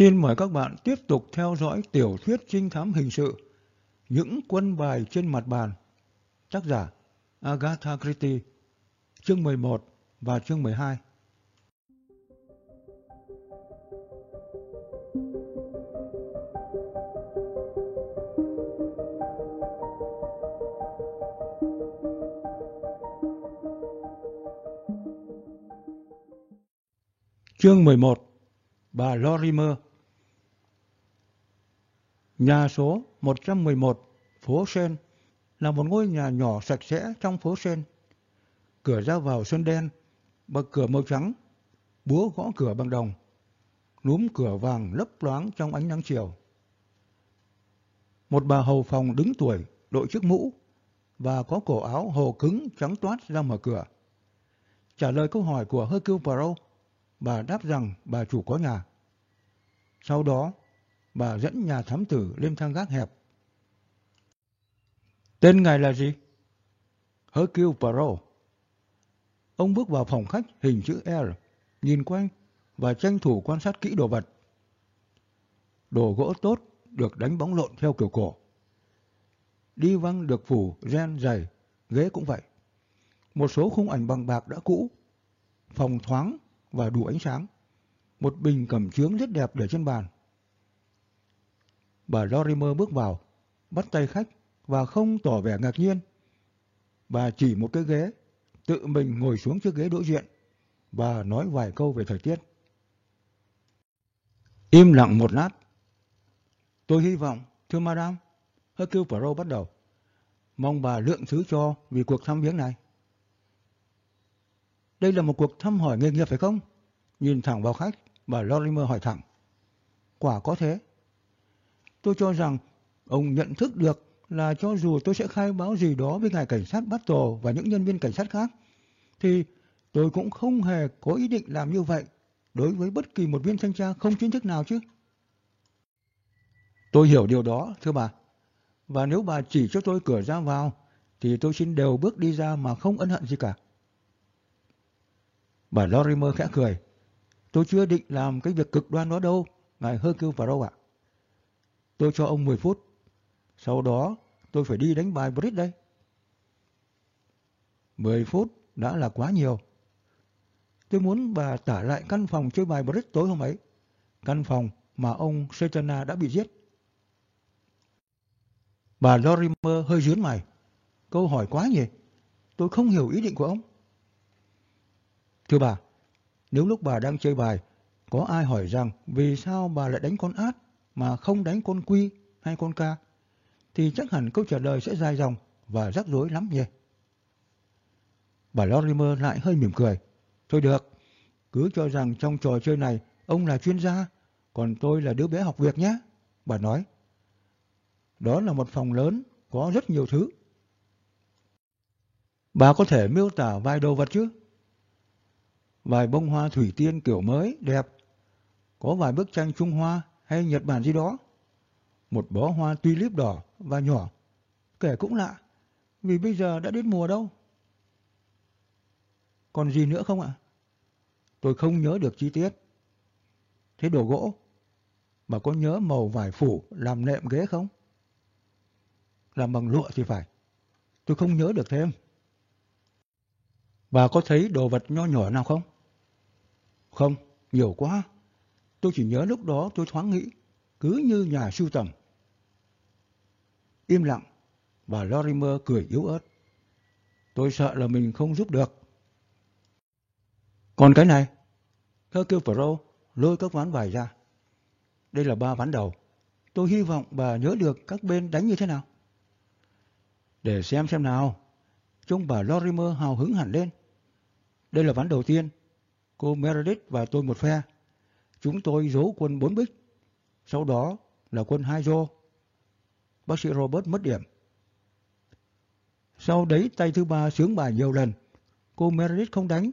Xin mời các bạn tiếp tục theo dõi tiểu thuyết trinh thám hình sự Những quân bài trên mặt bàn. Tác giả Agatha Christie, chương 11 và chương 12. Chương 11 Bà Lorimer Nhà số 111 phố Sen là một ngôi nhà nhỏ sạch sẽ trong phố Sen. Cửa ra vào sơn đen, bậc cửa màu trắng, búa gõ cửa bằng đồng, núm cửa vàng lấp loáng trong ánh nắng chiều. Một bà hầu phòng đứng tuổi, đội chiếc mũ và có cổ áo hồ cứng trắng toát ra mở cửa. Trả lời câu hỏi của Hercule Poirot, bà đáp rằng bà chủ có nhà. Sau đó, bà dẫn nhà thám tử lên thang gác hẹp. Tên ngài là gì? Hercule Poirot. Ông bước vào phòng khách hình chữ L, nhìn quanh và tranh thủ quan sát kỹ đồ vật. Đồ gỗ tốt được đánh bóng lộn theo kiểu cổ. Đi văng được phủ ren dày, ghế cũng vậy. Một số khung ảnh bằng bạc đã cũ, phòng thoáng và đủ ánh sáng. Một bình cầm chướng rất đẹp để trên bàn. Bà Lorimer bước vào, bắt tay khách và không tỏ vẻ ngạc nhiên. Bà chỉ một cái ghế, tự mình ngồi xuống chiếc ghế đối diện và nói vài câu về thời tiết. Im lặng một lát. Tôi hy vọng, thưa Madame, Hercule Poirot bắt đầu. Mong bà lượng thứ cho vì cuộc thăm viếng này. Đây là một cuộc thăm hỏi nghề nghiệp phải không? Nhìn thẳng vào khách, bà Lorimer hỏi thẳng. Quả có thế. Tôi cho rằng ông nhận thức được là cho dù tôi sẽ khai báo gì đó với ngài cảnh sát bắt tổ và những nhân viên cảnh sát khác, thì tôi cũng không hề có ý định làm như vậy đối với bất kỳ một viên thanh tra không chính thức nào chứ. Tôi hiểu điều đó, thưa bà. Và nếu bà chỉ cho tôi cửa ra vào, thì tôi xin đều bước đi ra mà không ân hận gì cả. Bà Lorimer khẽ cười. Tôi chưa định làm cái việc cực đoan đó đâu, ngài Hercule Varro ạ. Tôi cho ông 10 phút. Sau đó tôi phải đi đánh bài Bridge đây. 10 phút đã là quá nhiều. Tôi muốn bà tả lại căn phòng chơi bài Bridge tối hôm ấy. Căn phòng mà ông Setana đã bị giết. Bà Lorimer hơi dướn mày. Câu hỏi quá nhỉ? Tôi không hiểu ý định của ông. Thưa bà, nếu lúc bà đang chơi bài, có ai hỏi rằng vì sao bà lại đánh con át mà không đánh con quy hay con ca, thì chắc hẳn câu trả lời sẽ dài dòng và rắc rối lắm nhỉ. Bà Lorimer lại hơi mỉm cười. Thôi được, cứ cho rằng trong trò chơi này ông là chuyên gia, còn tôi là đứa bé học việc nhé. Bà nói. Đó là một phòng lớn, có rất nhiều thứ. Bà có thể miêu tả vài đồ vật chứ? Vài bông hoa thủy tiên kiểu mới, đẹp. Có vài bức tranh Trung Hoa hay Nhật Bản gì đó. Một bó hoa tulip đỏ và nhỏ. Kể cũng lạ, vì bây giờ đã đến mùa đâu. Còn gì nữa không ạ? Tôi không nhớ được chi tiết. Thế đồ gỗ, bà có nhớ màu vải phủ làm nệm ghế không? Làm bằng lụa thì phải. Tôi không nhớ được thêm. Bà có thấy đồ vật nho nhỏ nào không? Không, nhiều quá. Tôi chỉ nhớ lúc đó tôi thoáng nghĩ, cứ như nhà sưu tầm. Im lặng, bà Lorimer cười yếu ớt. Tôi sợ là mình không giúp được. Còn cái này, Hercule Pro lôi các ván bài ra. Đây là ba ván đầu. Tôi hy vọng bà nhớ được các bên đánh như thế nào. Để xem xem nào. Trông bà Lorimer hào hứng hẳn lên. Đây là ván đầu tiên. Cô Meredith và tôi một phe. Chúng tôi giấu quân bốn bích. Sau đó là quân hai rô. Bác sĩ Robert mất điểm. Sau đấy tay thứ ba sướng bài nhiều lần. Cô Meredith không đánh.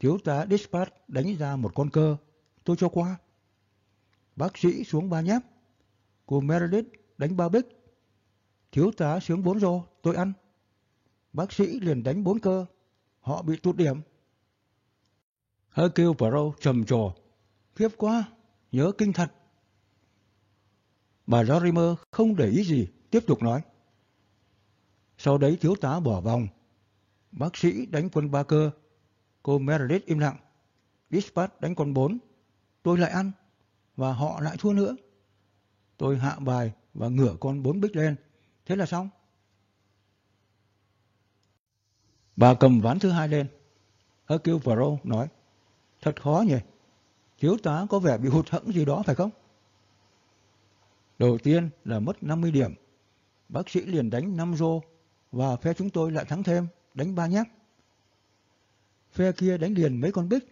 Thiếu tá Dispatch đánh ra một con cơ. Tôi cho qua. Bác sĩ xuống ba nháp. Cô Meredith đánh ba bích. Thiếu tá sướng bốn rô. Tôi ăn. Bác sĩ liền đánh bốn cơ. Họ bị tụt điểm. Hercule Poirot trầm trồ. Khiếp quá, nhớ kinh thật. Bà Lorimer không để ý gì, tiếp tục nói. Sau đấy thiếu tá bỏ vòng. Bác sĩ đánh quân ba cơ. Cô Meredith im lặng. Dispatch đánh quân bốn. Tôi lại ăn. Và họ lại thua nữa. Tôi hạ bài và ngửa con bốn bích lên. Thế là xong. Bà cầm ván thứ hai lên. Hercule Poirot nói. Thật khó nhỉ. Thiếu tá có vẻ bị hụt hẫng gì đó phải không? Đầu tiên là mất 50 điểm. Bác sĩ liền đánh 5 rô và phe chúng tôi lại thắng thêm, đánh ba nhát. Phe kia đánh liền mấy con bích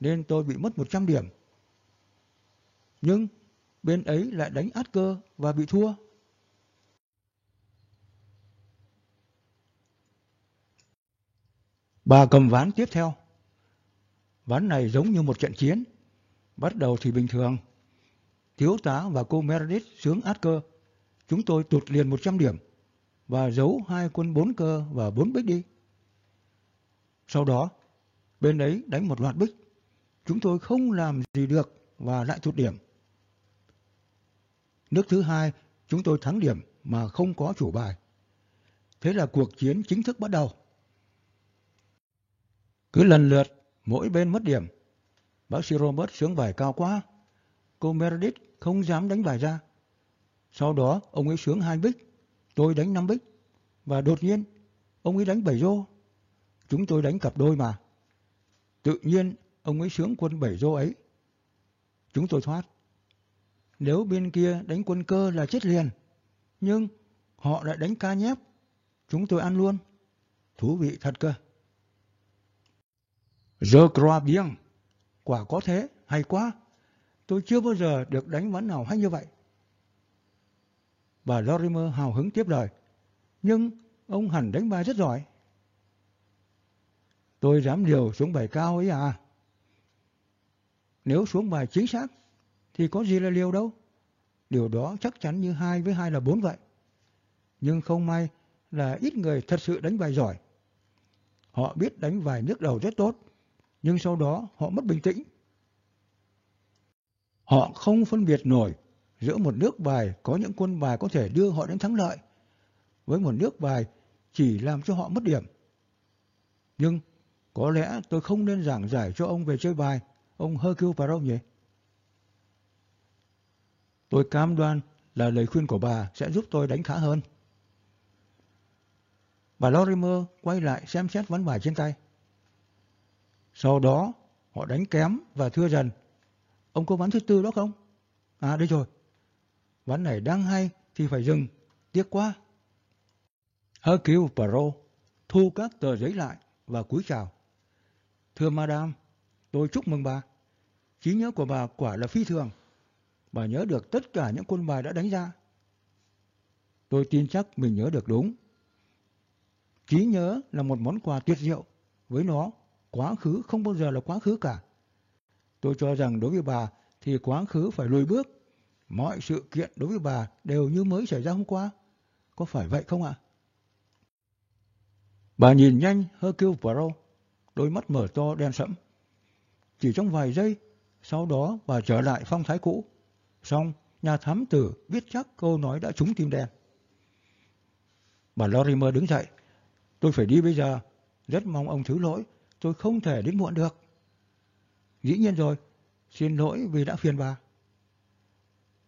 nên tôi bị mất 100 điểm. Nhưng bên ấy lại đánh át cơ và bị thua. Bà cầm ván tiếp theo. Ván này giống như một trận chiến. Bắt đầu thì bình thường. Thiếu tá và cô Meredith sướng át cơ. Chúng tôi tụt liền 100 điểm và giấu hai quân bốn cơ và bốn bích đi. Sau đó, bên ấy đánh một loạt bích. Chúng tôi không làm gì được và lại tụt điểm. Nước thứ hai, chúng tôi thắng điểm mà không có chủ bài. Thế là cuộc chiến chính thức bắt đầu. Cứ lần lượt, mỗi bên mất điểm. Bác sĩ Robert sướng bài cao quá. Cô Meredith không dám đánh bài ra. Sau đó, ông ấy sướng hai bích. Tôi đánh năm bích. Và đột nhiên, ông ấy đánh bảy rô. Chúng tôi đánh cặp đôi mà. Tự nhiên, ông ấy sướng quân bảy rô ấy. Chúng tôi thoát. Nếu bên kia đánh quân cơ là chết liền. Nhưng họ lại đánh ca nhép. Chúng tôi ăn luôn. Thú vị thật cơ. Je crois bien. Quả có thế, hay quá. Tôi chưa bao giờ được đánh ván nào hay như vậy. Bà Lorimer hào hứng tiếp lời. Nhưng ông hẳn đánh bài rất giỏi. Tôi dám liều xuống bài cao ấy à. Nếu xuống bài chính xác thì có gì là liều đâu. Điều đó chắc chắn như hai với hai là bốn vậy. Nhưng không may là ít người thật sự đánh bài giỏi. Họ biết đánh vài nước đầu rất tốt, nhưng sau đó họ mất bình tĩnh. Họ không phân biệt nổi giữa một nước bài có những quân bài có thể đưa họ đến thắng lợi với một nước bài chỉ làm cho họ mất điểm. Nhưng có lẽ tôi không nên giảng giải cho ông về chơi bài, ông Hercule Poirot nhỉ? Tôi cam đoan là lời khuyên của bà sẽ giúp tôi đánh khá hơn. Bà Lorimer quay lại xem xét ván bài trên tay. Sau đó, họ đánh kém và thưa dần. Ông có ván thứ tư đó không? À, đây rồi. Ván này đang hay thì phải dừng. Tiếc quá. Hercule Poirot thu các tờ giấy lại và cúi chào. Thưa Madame, tôi chúc mừng bà. Trí nhớ của bà quả là phi thường. Bà nhớ được tất cả những quân bài đã đánh ra. Tôi tin chắc mình nhớ được đúng. Trí nhớ là một món quà tuyệt diệu. Với nó, quá khứ không bao giờ là quá khứ cả. Tôi cho rằng đối với bà thì quá khứ phải lùi bước. Mọi sự kiện đối với bà đều như mới xảy ra hôm qua. Có phải vậy không ạ? Bà nhìn nhanh Hercule Poirot, đôi mắt mở to đen sẫm. Chỉ trong vài giây, sau đó bà trở lại phong thái cũ. Xong, nhà thám tử biết chắc câu nói đã trúng tim đen. Bà Lorimer đứng dậy. Tôi phải đi bây giờ. Rất mong ông thứ lỗi. Tôi không thể đến muộn được. Dĩ nhiên rồi. Xin lỗi vì đã phiền bà.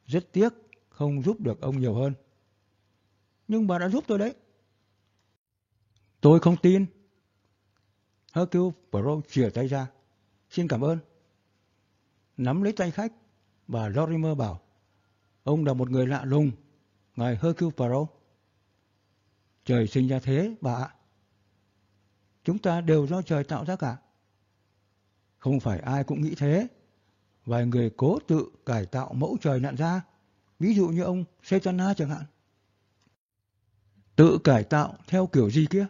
Rất tiếc không giúp được ông nhiều hơn. Nhưng bà đã giúp tôi đấy. Tôi không tin. Hercule Pro chìa tay ra. Xin cảm ơn. Nắm lấy tay khách, bà Lorimer bảo. Ông là một người lạ lùng, ngài Hercule Pro. Trời sinh ra thế, bà ạ. Chúng ta đều do trời tạo ra cả. Không phải ai cũng nghĩ thế. Vài người cố tự cải tạo mẫu trời nặn ra. Ví dụ như ông Saitana chẳng hạn. Tự cải tạo theo kiểu gì kia?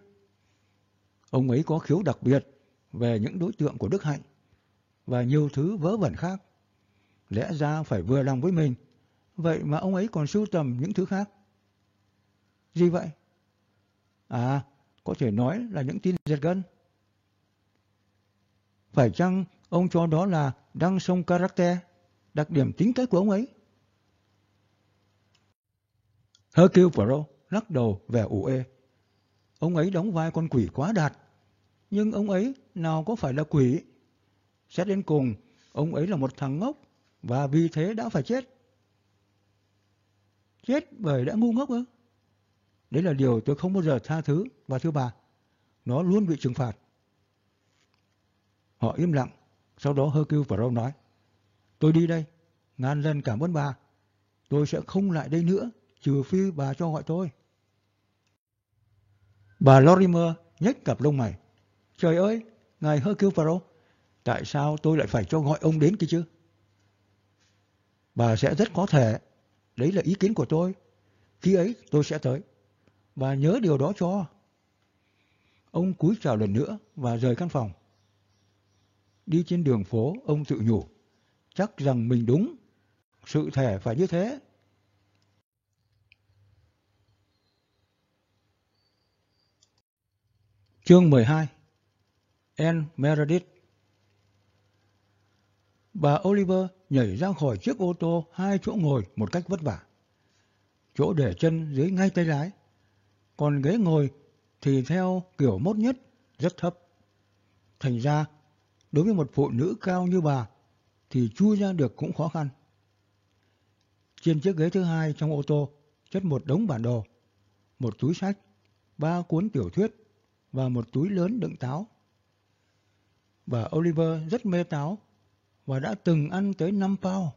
Ông ấy có khiếu đặc biệt về những đối tượng của Đức Hạnh và nhiều thứ vớ vẩn khác. Lẽ ra phải vừa lòng với mình, vậy mà ông ấy còn sưu tầm những thứ khác. Gì vậy? À, có thể nói là những tin giật gân. Phải chăng ông cho đó là đăng sông character? đặc điểm tính cách của ông ấy. Hercule Poirot lắc đầu vẻ ủ ê. Ông ấy đóng vai con quỷ quá đạt, nhưng ông ấy nào có phải là quỷ. Xét đến cùng, ông ấy là một thằng ngốc và vì thế đã phải chết. Chết bởi đã ngu ngốc ư? Đấy là điều tôi không bao giờ tha thứ và thưa bà. Nó luôn bị trừng phạt. Họ im lặng. Sau đó Hercule Râu nói. Tôi đi đây. Ngàn lần cảm ơn bà. Tôi sẽ không lại đây nữa, trừ phi bà cho gọi tôi. Bà Lorimer nhếch cặp lông mày. Trời ơi, ngài Hercule Poirot, tại sao tôi lại phải cho gọi ông đến kia chứ? Bà sẽ rất có thể. Đấy là ý kiến của tôi. Khi ấy tôi sẽ tới và nhớ điều đó cho. Ông cúi chào lần nữa và rời căn phòng. Đi trên đường phố, ông tự nhủ. Chắc rằng mình đúng. Sự thể phải như thế. Chương 12 Anne Meredith Bà Oliver nhảy ra khỏi chiếc ô tô hai chỗ ngồi một cách vất vả. Chỗ để chân dưới ngay tay lái, còn ghế ngồi thì theo kiểu mốt nhất, rất thấp. Thành ra, đối với một phụ nữ cao như bà, thì chui ra được cũng khó khăn. Trên chiếc ghế thứ hai trong ô tô chất một đống bản đồ, một túi sách, ba cuốn tiểu thuyết và một túi lớn đựng táo. Bà Oliver rất mê táo và đã từng ăn tới 5 pound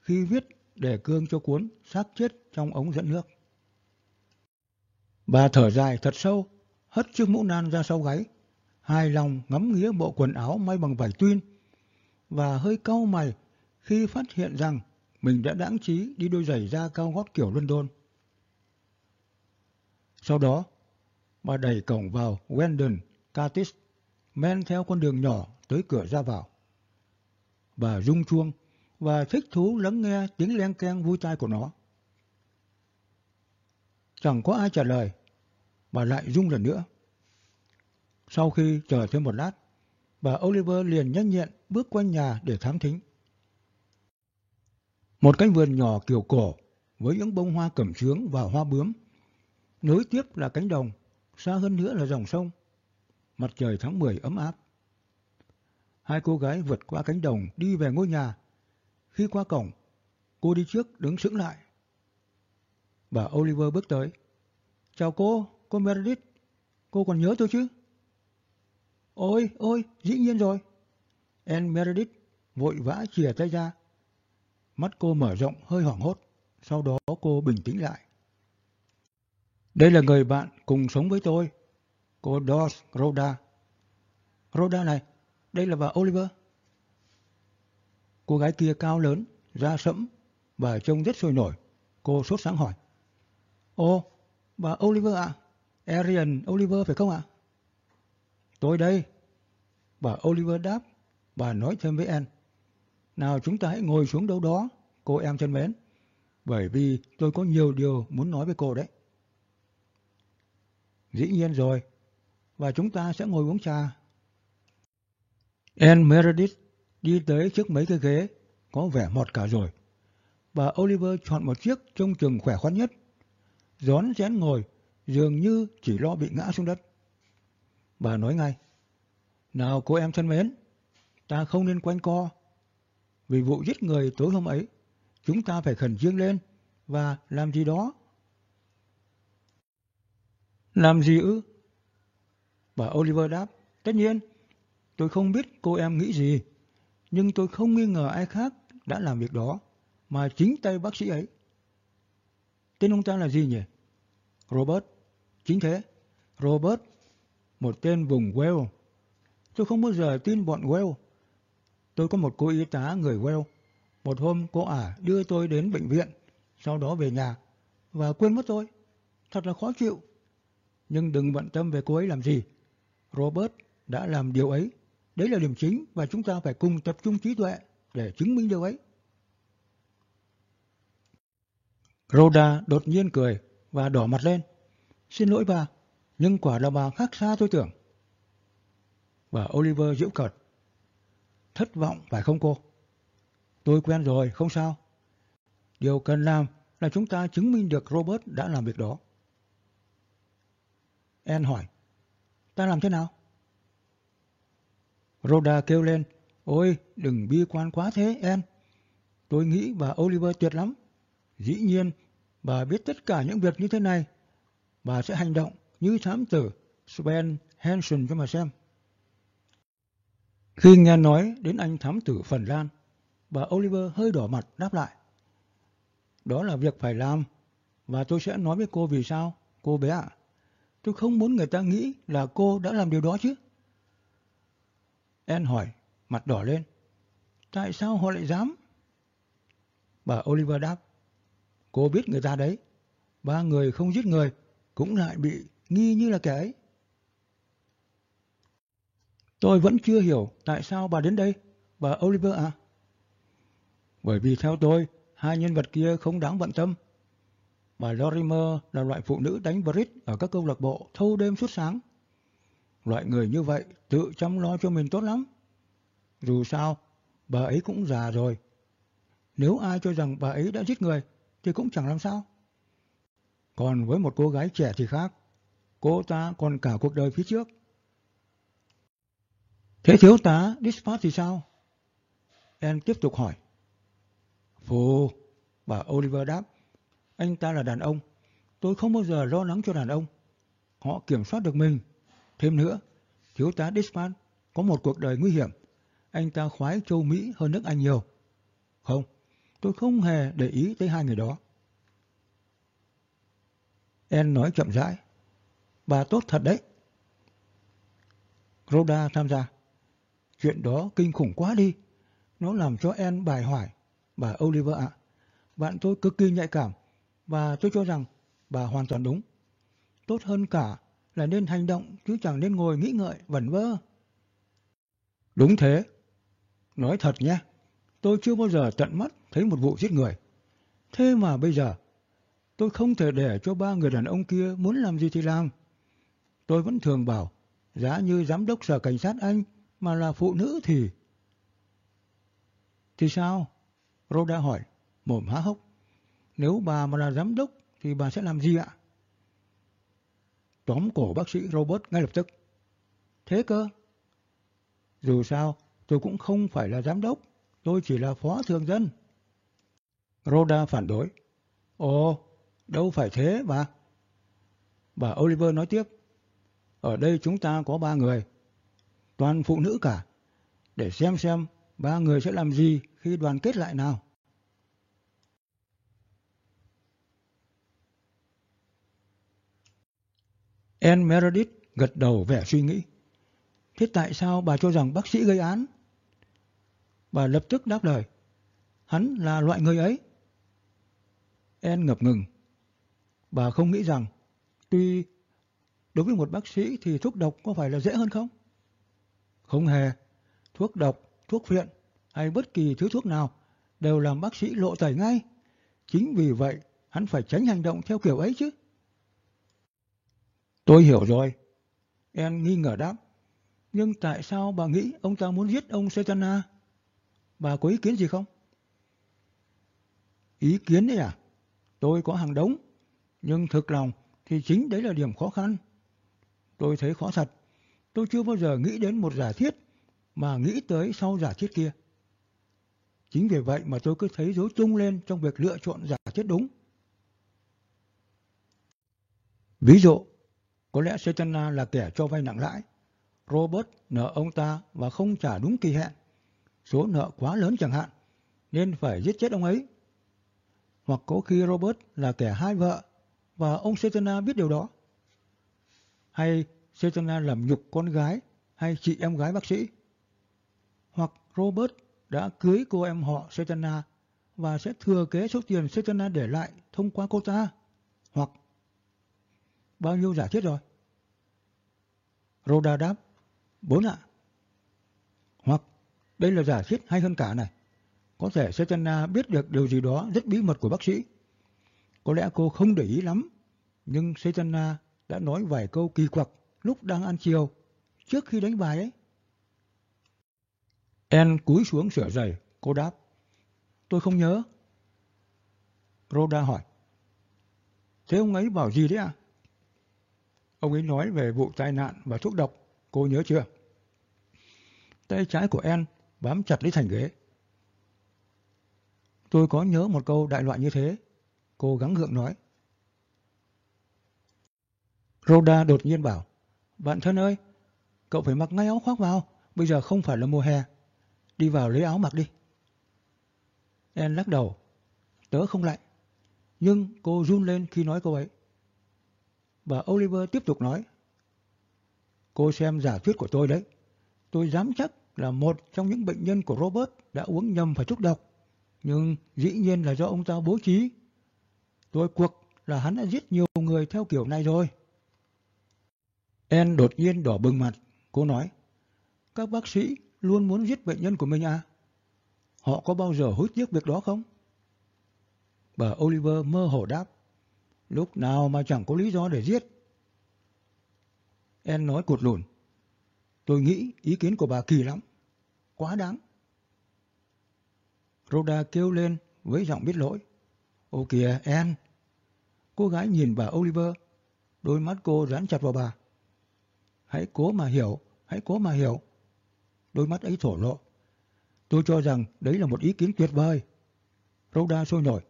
khi viết đề cương cho cuốn xác chết trong ống dẫn nước. Bà thở dài thật sâu, hất chiếc mũ nan ra sau gáy, hài lòng ngắm nghía bộ quần áo may bằng vải tuyên và hơi cau mày khi phát hiện rằng mình đã đáng trí đi đôi giày da cao gót kiểu London. Sau đó, bà đẩy cổng vào Wendon Curtis, men theo con đường nhỏ tới cửa ra vào. Bà rung chuông và thích thú lắng nghe tiếng len keng vui tai của nó. Chẳng có ai trả lời, bà lại rung lần nữa. Sau khi chờ thêm một lát, bà Oliver liền nhanh nhẹn bước quanh nhà để thám thính. Một cánh vườn nhỏ kiểu cổ với những bông hoa cẩm trướng và hoa bướm. Nối tiếp là cánh đồng, xa hơn nữa là dòng sông. Mặt trời tháng 10 ấm áp. Hai cô gái vượt qua cánh đồng đi về ngôi nhà. Khi qua cổng, cô đi trước đứng sững lại. Bà Oliver bước tới. Chào cô, cô Meredith. Cô còn nhớ tôi chứ? Ôi, ôi, dĩ nhiên rồi. Anne Meredith vội vã chìa tay ra. Mắt cô mở rộng hơi hoảng hốt. Sau đó cô bình tĩnh lại. Đây là người bạn cùng sống với tôi. Cô Doss Rhoda. Rhoda này, đây là bà Oliver. Cô gái kia cao lớn, da sẫm và trông rất sôi nổi. Cô sốt sáng hỏi. Ồ, bà Oliver ạ. Arian Oliver phải không ạ? Tôi đây. Bà Oliver đáp. Bà nói thêm với Anne. Nào chúng ta hãy ngồi xuống đâu đó, cô em chân mến. Bởi vì tôi có nhiều điều muốn nói với cô đấy. Dĩ nhiên rồi. Và chúng ta sẽ ngồi uống trà. Anne Meredith đi tới trước mấy cái ghế, có vẻ mọt cả rồi. Bà Oliver chọn một chiếc trông chừng khỏe khoắn nhất rón rén ngồi, dường như chỉ lo bị ngã xuống đất. Bà nói ngay, nào cô em thân mến, ta không nên quanh co. Vì vụ giết người tối hôm ấy, chúng ta phải khẩn trương lên và làm gì đó. Làm gì ư? Bà Oliver đáp, tất nhiên, tôi không biết cô em nghĩ gì, nhưng tôi không nghi ngờ ai khác đã làm việc đó, mà chính tay bác sĩ ấy. Tên ông ta là gì nhỉ? Robert. Chính thế. Robert. Một tên vùng Wales. Tôi không bao giờ tin bọn Wales. Tôi có một cô y tá người Wales. Một hôm cô ả đưa tôi đến bệnh viện, sau đó về nhà, và quên mất tôi. Thật là khó chịu. Nhưng đừng bận tâm về cô ấy làm gì. Robert đã làm điều ấy. Đấy là điểm chính và chúng ta phải cùng tập trung trí tuệ để chứng minh điều ấy. Rhoda đột nhiên cười và đỏ mặt lên. Xin lỗi bà, nhưng quả là bà khác xa tôi tưởng. Và Oliver giễu cợt. Thất vọng phải không cô? Tôi quen rồi, không sao. Điều cần làm là chúng ta chứng minh được Robert đã làm việc đó. en hỏi, ta làm thế nào? Rhoda kêu lên, ôi đừng bi quan quá thế en Tôi nghĩ bà Oliver tuyệt lắm. Dĩ nhiên, bà biết tất cả những việc như thế này. Bà sẽ hành động như thám tử Sven Hansen cho mà xem. Khi nghe nói đến anh thám tử Phần Lan, bà Oliver hơi đỏ mặt đáp lại. Đó là việc phải làm, và tôi sẽ nói với cô vì sao, cô bé ạ. Tôi không muốn người ta nghĩ là cô đã làm điều đó chứ. Anne hỏi, mặt đỏ lên. Tại sao họ lại dám? Bà Oliver đáp. Cô biết người ta đấy. Ba người không giết người cũng lại bị nghi như là kẻ ấy. Tôi vẫn chưa hiểu tại sao bà đến đây, bà Oliver à? Bởi vì theo tôi, hai nhân vật kia không đáng bận tâm. Bà Lorimer là loại phụ nữ đánh bridge ở các câu lạc bộ thâu đêm suốt sáng. Loại người như vậy tự chăm lo cho mình tốt lắm. Dù sao, bà ấy cũng già rồi. Nếu ai cho rằng bà ấy đã giết người thì cũng chẳng làm sao. Còn với một cô gái trẻ thì khác. Cô ta còn cả cuộc đời phía trước. Thế thiếu tá Dispatch thì sao? Em tiếp tục hỏi. Phù, bà Oliver đáp. Anh ta là đàn ông. Tôi không bao giờ lo lắng cho đàn ông. Họ kiểm soát được mình. Thêm nữa, thiếu tá Dispatch có một cuộc đời nguy hiểm. Anh ta khoái châu Mỹ hơn nước Anh nhiều. Không, tôi không hề để ý tới hai người đó. En nói chậm rãi. Bà tốt thật đấy. Rhoda tham gia. Chuyện đó kinh khủng quá đi. Nó làm cho En bài hoài. Bà Oliver ạ, bạn tôi cực kỳ nhạy cảm và tôi cho rằng bà hoàn toàn đúng. Tốt hơn cả là nên hành động chứ chẳng nên ngồi nghĩ ngợi vẩn vơ. Đúng thế. Nói thật nhé, tôi chưa bao giờ tận mắt thấy một vụ giết người. Thế mà bây giờ, tôi không thể để cho ba người đàn ông kia muốn làm gì thì làm. Tôi vẫn thường bảo, giá như giám đốc sở cảnh sát Anh mà là phụ nữ thì... Thì sao? Rhoda hỏi, mồm há hốc. Nếu bà mà là giám đốc thì bà sẽ làm gì ạ? Tóm cổ bác sĩ Robert ngay lập tức. Thế cơ? Dù sao, tôi cũng không phải là giám đốc, tôi chỉ là phó thường dân. Rhoda phản đối. Ồ, đâu phải thế bà. Bà Oliver nói tiếp. Ở đây chúng ta có ba người, toàn phụ nữ cả, để xem xem ba người sẽ làm gì khi đoàn kết lại nào. Anne Meredith gật đầu vẻ suy nghĩ. Thế tại sao bà cho rằng bác sĩ gây án? Bà lập tức đáp lời. Hắn là loại người ấy. Anne ngập ngừng. Bà không nghĩ rằng tuy đối với một bác sĩ thì thuốc độc có phải là dễ hơn không? Không hề. Thuốc độc, thuốc phiện hay bất kỳ thứ thuốc nào đều làm bác sĩ lộ tẩy ngay. Chính vì vậy hắn phải tránh hành động theo kiểu ấy chứ. Tôi hiểu rồi. en nghi ngờ đáp. Nhưng tại sao bà nghĩ ông ta muốn giết ông Setana? Bà có ý kiến gì không? Ý kiến đấy à? Tôi có hàng đống. Nhưng thực lòng thì chính đấy là điểm khó khăn. Tôi thấy khó thật. Tôi chưa bao giờ nghĩ đến một giả thiết mà nghĩ tới sau giả thiết kia. Chính vì vậy mà tôi cứ thấy dối tung lên trong việc lựa chọn giả thiết đúng. Ví dụ, có lẽ Setana là kẻ cho vay nặng lãi. Robert nợ ông ta và không trả đúng kỳ hẹn. Số nợ quá lớn chẳng hạn, nên phải giết chết ông ấy. Hoặc có khi Robert là kẻ hai vợ và ông Setana biết điều đó. Hay Setana làm nhục con gái hay chị em gái bác sĩ. Hoặc Robert đã cưới cô em họ Setana và sẽ thừa kế số tiền Setana để lại thông qua cô ta. Hoặc bao nhiêu giả thiết rồi? Rhoda đáp, bốn ạ. Hoặc đây là giả thiết hay hơn cả này. Có thể Setana biết được điều gì đó rất bí mật của bác sĩ. Có lẽ cô không để ý lắm, nhưng Setana đã nói vài câu kỳ quặc lúc đang ăn chiều, trước khi đánh bài ấy. En cúi xuống sửa giày, cô đáp. Tôi không nhớ. Rhoda hỏi. Thế ông ấy bảo gì đấy à? Ông ấy nói về vụ tai nạn và thuốc độc. Cô nhớ chưa? Tay trái của En bám chặt lấy thành ghế. Tôi có nhớ một câu đại loại như thế. Cô gắng gượng nói. Rhoda đột nhiên bảo. Bạn thân ơi, cậu phải mặc ngay áo khoác vào. Bây giờ không phải là mùa hè. Đi vào lấy áo mặc đi. En lắc đầu. Tớ không lạnh. Nhưng cô run lên khi nói câu ấy. Và Oliver tiếp tục nói. Cô xem giả thuyết của tôi đấy. Tôi dám chắc là một trong những bệnh nhân của Robert đã uống nhầm phải thuốc độc. Nhưng dĩ nhiên là do ông ta bố trí. Tôi cuộc là hắn đã giết nhiều người theo kiểu này rồi. En đột nhiên đỏ bừng mặt. Cô nói, các bác sĩ luôn muốn giết bệnh nhân của mình à? Họ có bao giờ hối tiếc việc đó không? Bà Oliver mơ hồ đáp, lúc nào mà chẳng có lý do để giết. En nói cụt lùn, tôi nghĩ ý kiến của bà kỳ lắm, quá đáng. Rhoda kêu lên với giọng biết lỗi. Ô kìa, En! Cô gái nhìn bà Oliver, đôi mắt cô dán chặt vào bà. Hãy cố mà hiểu, hãy cố mà hiểu. Đôi mắt ấy thổ lộ. Tôi cho rằng đấy là một ý kiến tuyệt vời. Rhoda sôi nổi.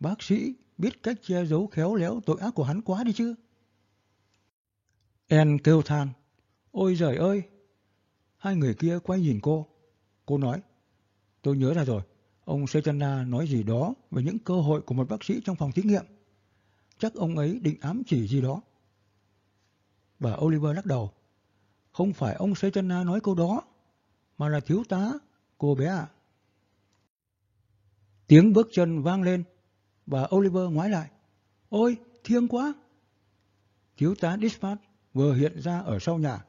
Bác sĩ biết cách che giấu khéo léo tội ác của hắn quá đi chứ. En kêu than. Ôi giời ơi! Hai người kia quay nhìn cô. Cô nói. Tôi nhớ ra rồi. Ông Sejana nói gì đó về những cơ hội của một bác sĩ trong phòng thí nghiệm. Chắc ông ấy định ám chỉ gì đó. Bà Oliver lắc đầu. Không phải ông Sejana nói câu đó, mà là thiếu tá, cô bé ạ. Tiếng bước chân vang lên, bà Oliver ngoái lại. Ôi, thiêng quá! Thiếu tá Dispatch vừa hiện ra ở sau nhà.